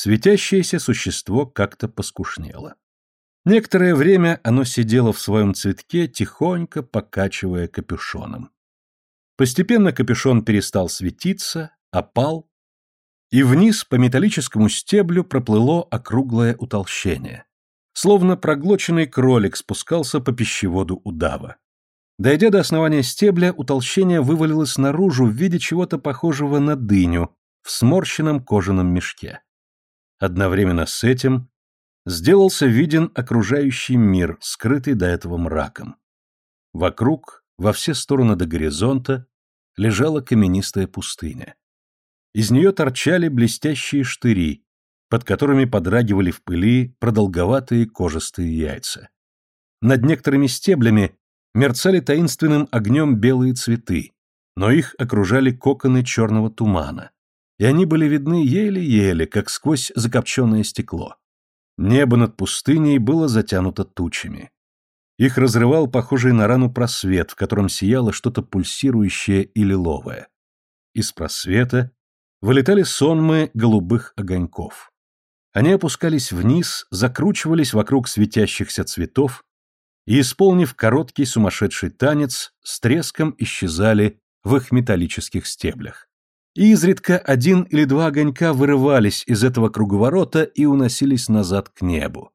Светящееся существо как-то поскушнело. Некоторое время оно сидело в своем цветке, тихонько покачивая капюшоном. Постепенно капюшон перестал светиться, опал, и вниз по металлическому стеблю проплыло округлое утолщение. Словно проглоченный кролик спускался по пищеводу удава. Дойдя до основания стебля, утолщение вывалилось наружу в виде чего-то похожего на дыню в сморщенном кожаном мешке. Одновременно с этим сделался виден окружающий мир, скрытый до этого мраком. Вокруг, во все стороны до горизонта, лежала каменистая пустыня. Из нее торчали блестящие штыри, под которыми подрагивали в пыли продолговатые кожистые яйца. Над некоторыми стеблями мерцали таинственным огнем белые цветы, но их окружали коконы черного тумана, и они были видны еле-еле, как сквозь закопченное стекло. Небо над пустыней было затянуто тучами. Их разрывал похожий на рану просвет, в котором сияло что-то пульсирующее и лиловое. Из просвета вылетали сонмы голубых огоньков. Они опускались вниз, закручивались вокруг светящихся цветов и, исполнив короткий сумасшедший танец, с треском исчезали в их металлических стеблях. И изредка один или два огонька вырывались из этого круговорота и уносились назад к небу.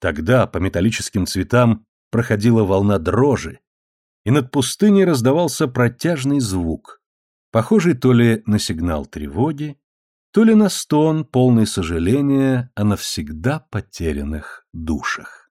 Тогда по металлическим цветам проходила волна дрожи, и над пустыней раздавался протяжный звук, похожий то ли на сигнал тревоги, то ли на стон, полный сожаления о навсегда потерянных душах.